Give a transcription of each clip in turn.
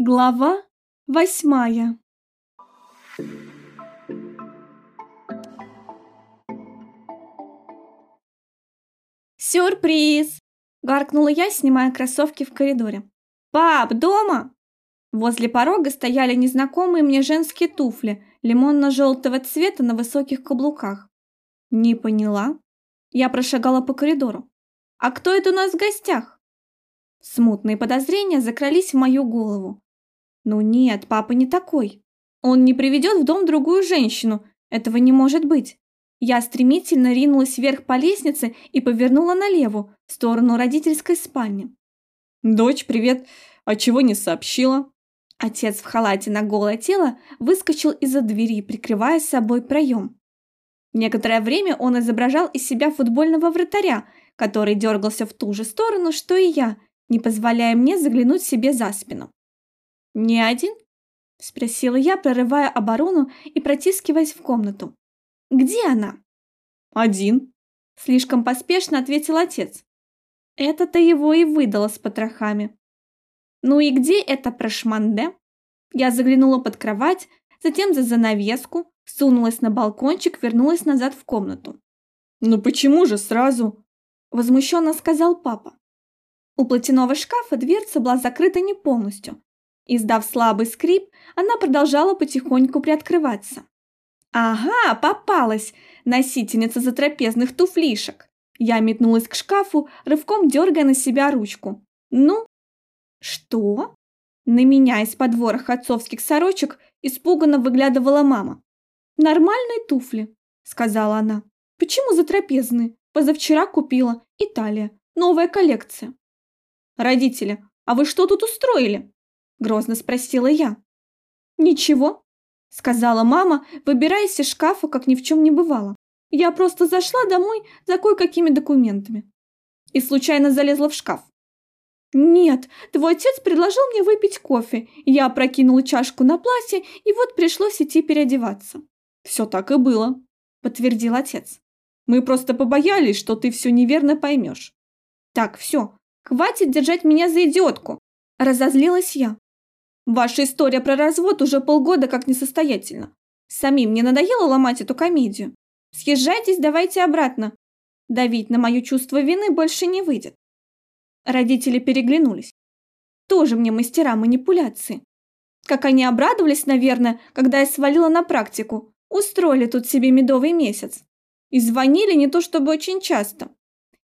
Глава восьмая «Сюрприз!» – гаркнула я, снимая кроссовки в коридоре. «Пап, дома?» Возле порога стояли незнакомые мне женские туфли лимонно-желтого цвета на высоких каблуках. Не поняла. Я прошагала по коридору. «А кто это у нас в гостях?» Смутные подозрения закрались в мою голову. «Ну нет, папа не такой. Он не приведет в дом другую женщину. Этого не может быть». Я стремительно ринулась вверх по лестнице и повернула налево, в сторону родительской спальни. «Дочь, привет. А чего не сообщила?» Отец в халате на голое тело выскочил из-за двери, прикрывая собой проем. Некоторое время он изображал из себя футбольного вратаря, который дергался в ту же сторону, что и я, не позволяя мне заглянуть себе за спину. «Не один?» – спросила я, прорывая оборону и протискиваясь в комнату. «Где она?» «Один», – слишком поспешно ответил отец. Это-то его и выдало с потрохами. «Ну и где это прошманде?» Я заглянула под кровать, затем за занавеску, сунулась на балкончик, вернулась назад в комнату. «Ну почему же сразу?» – возмущенно сказал папа. У платяного шкафа дверца была закрыта не полностью. Издав слабый скрип, она продолжала потихоньку приоткрываться. «Ага, попалась! Носительница затрапезных туфлишек!» Я метнулась к шкафу, рывком дергая на себя ручку. «Ну?» «Что?» На меня из-под отцовских сорочек испуганно выглядывала мама. «Нормальные туфли», — сказала она. «Почему затрапезные? Позавчера купила. Италия. Новая коллекция». «Родители, а вы что тут устроили?» Грозно спросила я. «Ничего», сказала мама, выбираясь из шкафа, как ни в чем не бывало. Я просто зашла домой за кое-какими документами. И случайно залезла в шкаф. «Нет, твой отец предложил мне выпить кофе. Я опрокинула чашку на платье, и вот пришлось идти переодеваться». «Все так и было», — подтвердил отец. «Мы просто побоялись, что ты все неверно поймешь». «Так, все, Хватит держать меня за идиотку!» Разозлилась я. Ваша история про развод уже полгода как несостоятельна. Самим мне надоело ломать эту комедию. Съезжайтесь, давайте обратно. Давить на мое чувство вины больше не выйдет. Родители переглянулись. Тоже мне мастера манипуляции. Как они обрадовались, наверное, когда я свалила на практику. Устроили тут себе медовый месяц. И звонили не то чтобы очень часто.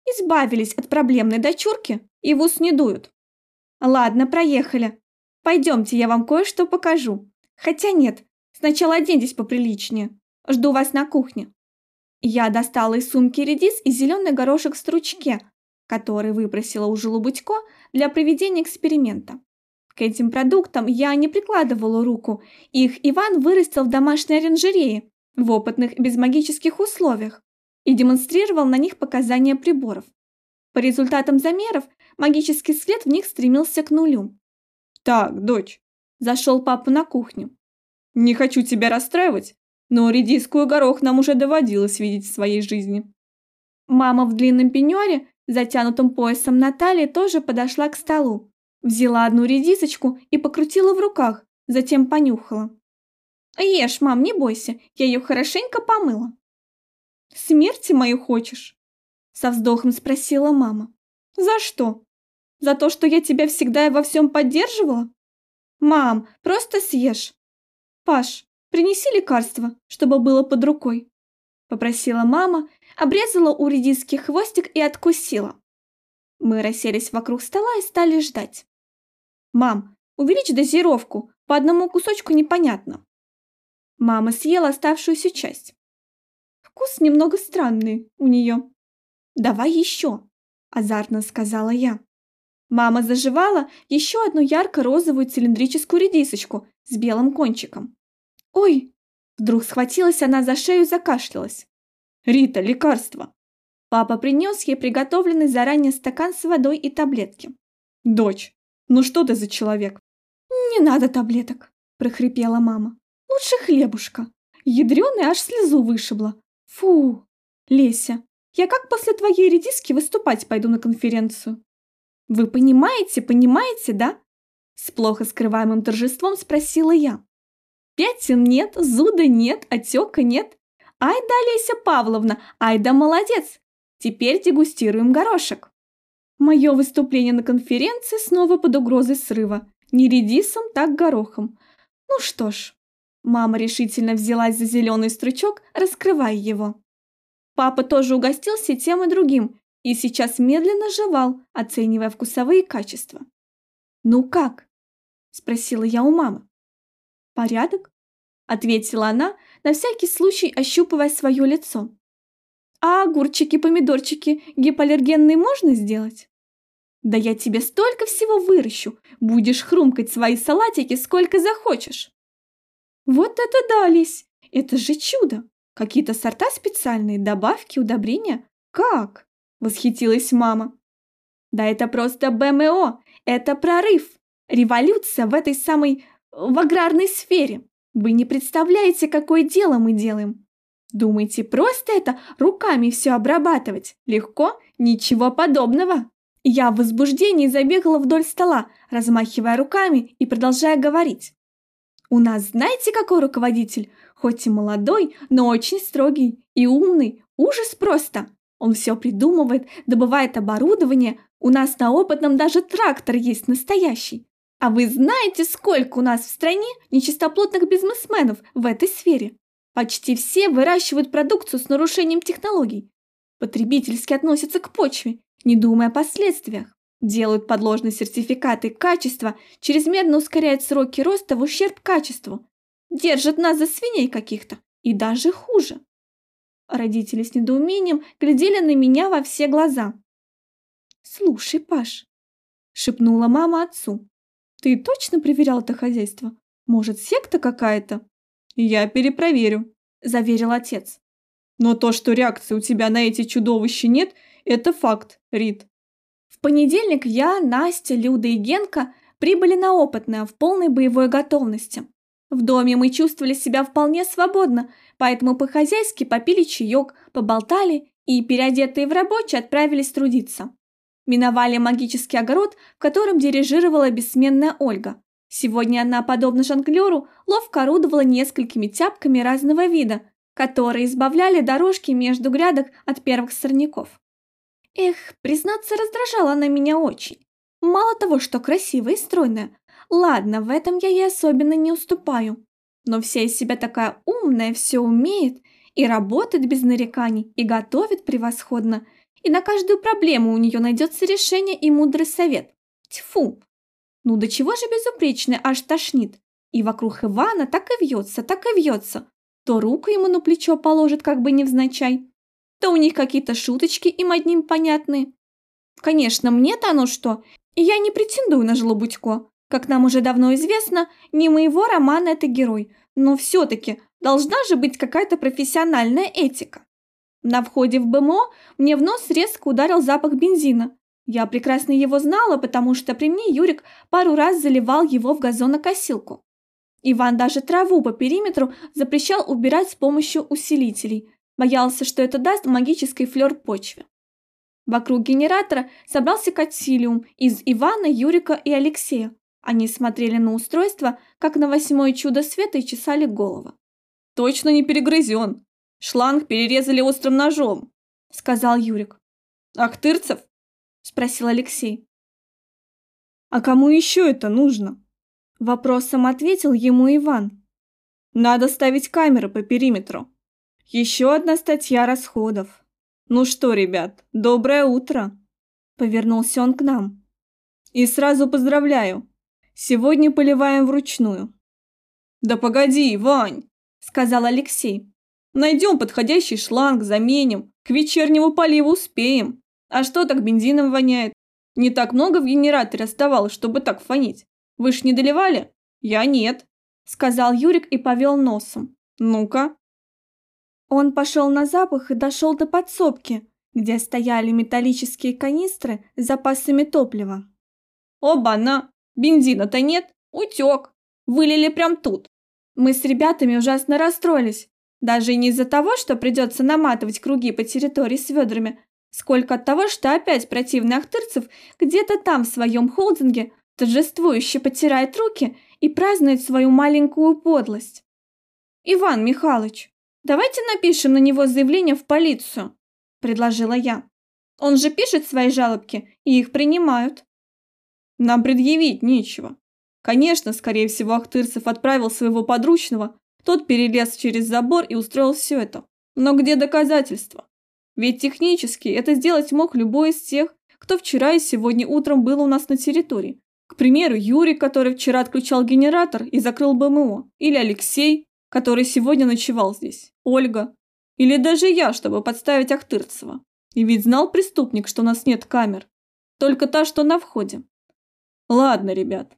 Избавились от проблемной дочурки и в ус не дуют. Ладно, проехали. Пойдемте, я вам кое-что покажу. Хотя нет, сначала оденьтесь поприличнее. Жду вас на кухне. Я достала из сумки редис и зеленый горошек в стручке, который выбросила у Желубудько для проведения эксперимента. К этим продуктам я не прикладывала руку, их Иван вырастил в домашней оранжерее, в опытных безмагических условиях и демонстрировал на них показания приборов. По результатам замеров магический след в них стремился к нулю. «Так, дочь», – зашел папа на кухню. «Не хочу тебя расстраивать, но редиску и горох нам уже доводилось видеть в своей жизни». Мама в длинном пеньоре, затянутом поясом на тоже подошла к столу. Взяла одну редисочку и покрутила в руках, затем понюхала. «Ешь, мам, не бойся, я ее хорошенько помыла». «Смерти мою хочешь?» Со вздохом спросила мама. «За что? За то, что я тебя всегда и во всем поддерживала?» «Мам, просто съешь!» «Паш, принеси лекарство, чтобы было под рукой», попросила мама, обрезала у редиски хвостик и откусила. Мы расселись вокруг стола и стали ждать. «Мам, увеличь дозировку, по одному кусочку непонятно». Мама съела оставшуюся часть. Вкус немного странный у нее. «Давай еще», – азартно сказала я. Мама заживала еще одну ярко-розовую цилиндрическую редисочку с белым кончиком. «Ой!» – вдруг схватилась она за шею и закашлялась. «Рита, лекарство!» Папа принес ей приготовленный заранее стакан с водой и таблетки. «Дочь, ну что ты за человек?» «Не надо таблеток», – прохрипела мама. «Лучше хлебушка. Ядреный аж слезу вышибла. Фу! Леся, я как после твоей редиски выступать пойду на конференцию? Вы понимаете, понимаете, да? С плохо скрываемым торжеством спросила я. Пятен нет, зуда нет, отека нет. Ай да, Леся Павловна, ай да молодец. Теперь дегустируем горошек. Мое выступление на конференции снова под угрозой срыва. Не редисом, так горохом. Ну что ж. Мама решительно взялась за зеленый стручок, раскрывая его. Папа тоже угостился тем и другим и сейчас медленно жевал, оценивая вкусовые качества. «Ну как?» – спросила я у мамы. «Порядок?» – ответила она, на всякий случай ощупывая свое лицо. «А огурчики, помидорчики гипоаллергенные можно сделать?» «Да я тебе столько всего выращу, будешь хрумкать свои салатики сколько захочешь!» «Вот это дались! Это же чудо! Какие-то сорта специальные, добавки, удобрения? Как?» – восхитилась мама. «Да это просто БМО! Это прорыв! Революция в этой самой... в аграрной сфере! Вы не представляете, какое дело мы делаем! Думаете, просто это руками все обрабатывать? Легко? Ничего подобного!» Я в возбуждении забегала вдоль стола, размахивая руками и продолжая говорить. «У нас знаете, какой руководитель? Хоть и молодой, но очень строгий и умный. Ужас просто! Он все придумывает, добывает оборудование. У нас на опытном даже трактор есть настоящий. А вы знаете, сколько у нас в стране нечистоплотных бизнесменов в этой сфере? Почти все выращивают продукцию с нарушением технологий. Потребительски относятся к почве, не думая о последствиях. Делают подложные сертификаты качества, чрезмерно ускоряют сроки роста в ущерб качеству. Держат нас за свиней каких-то. И даже хуже. Родители с недоумением глядели на меня во все глаза. «Слушай, Паш», — шепнула мама отцу, — «ты точно проверял это хозяйство? Может, секта какая-то?» «Я перепроверю», — заверил отец. «Но то, что реакции у тебя на эти чудовища нет, это факт, Рит». В понедельник я, Настя, Люда и Генка прибыли на опытное в полной боевой готовности. В доме мы чувствовали себя вполне свободно, поэтому по-хозяйски попили чаек, поболтали и, переодетые в рабочие, отправились трудиться. Миновали магический огород, в котором дирижировала бессменная Ольга. Сегодня она, подобно жонглеру, ловко орудовала несколькими тяпками разного вида, которые избавляли дорожки между грядок от первых сорняков. Эх, признаться, раздражала она меня очень. Мало того, что красивая и стройная, ладно, в этом я ей особенно не уступаю но вся из себя такая умная, все умеет, и работает без нареканий, и готовит превосходно, и на каждую проблему у нее найдется решение и мудрый совет. Тьфу! Ну до чего же безупречная, аж тошнит. И вокруг Ивана так и вьется, так и вьется. То руку ему на плечо положит, как бы невзначай, то у них какие-то шуточки им одним понятные. Конечно, мне-то оно что, и я не претендую на Жлобудько. Как нам уже давно известно, не моего романа это герой, но все-таки должна же быть какая-то профессиональная этика. На входе в БМО мне в нос резко ударил запах бензина. Я прекрасно его знала, потому что при мне Юрик пару раз заливал его в газонокосилку. Иван даже траву по периметру запрещал убирать с помощью усилителей. Боялся, что это даст магический флер почве. Вокруг генератора собрался консилиум из Ивана, Юрика и Алексея, они смотрели на устройство, как на восьмое чудо света и чесали голову. «Точно не перегрызен. Шланг перерезали острым ножом», — сказал Юрик. «Ахтырцев?» — спросил Алексей. «А кому еще это нужно?» Вопросом ответил ему Иван. «Надо ставить камеры по периметру. Еще одна статья расходов. Ну что, ребят, доброе утро!» Повернулся он к нам. «И сразу поздравляю, Сегодня поливаем вручную. Да погоди, Вань, сказал Алексей. Найдем подходящий шланг, заменим. К вечернему поливу успеем. А что так бензином воняет? Не так много в генераторе оставалось, чтобы так фонить. Вы ж не доливали? Я нет, сказал Юрик и повел носом. Ну-ка. Он пошел на запах и дошел до подсобки, где стояли металлические канистры с запасами топлива. Оба-на! Бензина-то нет, утек. Вылили прям тут. Мы с ребятами ужасно расстроились. Даже не из-за того, что придется наматывать круги по территории с ведрами, сколько от того, что опять противный Ахтырцев где-то там в своем холдинге торжествующе потирает руки и празднует свою маленькую подлость. «Иван Михайлович, давайте напишем на него заявление в полицию», – предложила я. «Он же пишет свои жалобки, и их принимают». «Нам предъявить нечего. Конечно, скорее всего, Ахтырцев отправил своего подручного, тот перелез через забор и устроил все это. Но где доказательства? Ведь технически это сделать мог любой из тех, кто вчера и сегодня утром был у нас на территории. К примеру, Юрий, который вчера отключал генератор и закрыл БМО. Или Алексей, который сегодня ночевал здесь. Ольга. Или даже я, чтобы подставить Ахтырцева. И ведь знал преступник, что у нас нет камер. Только та, что на входе. Ладно, ребят.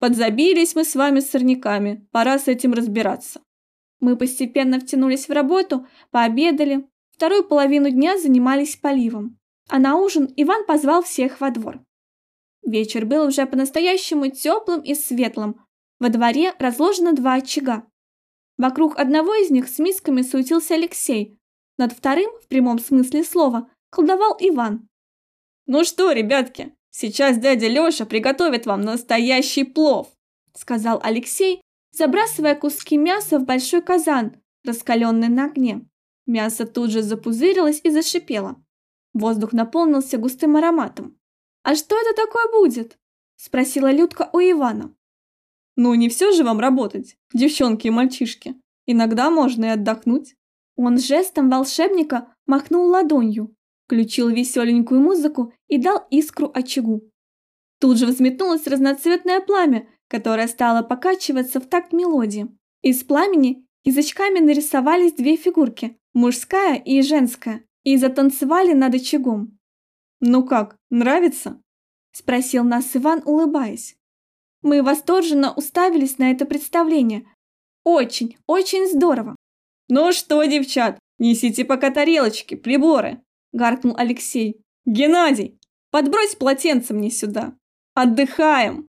Подзабились мы с вами с сорняками. Пора с этим разбираться. Мы постепенно втянулись в работу, пообедали. Вторую половину дня занимались поливом. А на ужин Иван позвал всех во двор. Вечер был уже по-настоящему теплым и светлым. Во дворе разложено два очага. Вокруг одного из них с мисками суетился Алексей. Над вторым, в прямом смысле слова, колдовал Иван. «Ну что, ребятки, сейчас дядя Леша приготовит вам настоящий плов», сказал Алексей, забрасывая куски мяса в большой казан, раскаленный на огне. Мясо тут же запузырилось и зашипело. Воздух наполнился густым ароматом. «А что это такое будет?» – спросила Людка у Ивана. «Ну, не все же вам работать, девчонки и мальчишки. Иногда можно и отдохнуть». Он жестом волшебника махнул ладонью, включил веселенькую музыку и дал искру очагу. Тут же взметнулось разноцветное пламя, которое стало покачиваться в такт мелодии. Из пламени язычками нарисовались две фигурки – мужская и женская и затанцевали над очагом. «Ну как, нравится?» – спросил нас Иван, улыбаясь. Мы восторженно уставились на это представление. Очень, очень здорово. «Ну что, девчат, несите пока тарелочки, приборы!» – гаркнул Алексей. «Геннадий, подбрось полотенце мне сюда. Отдыхаем!»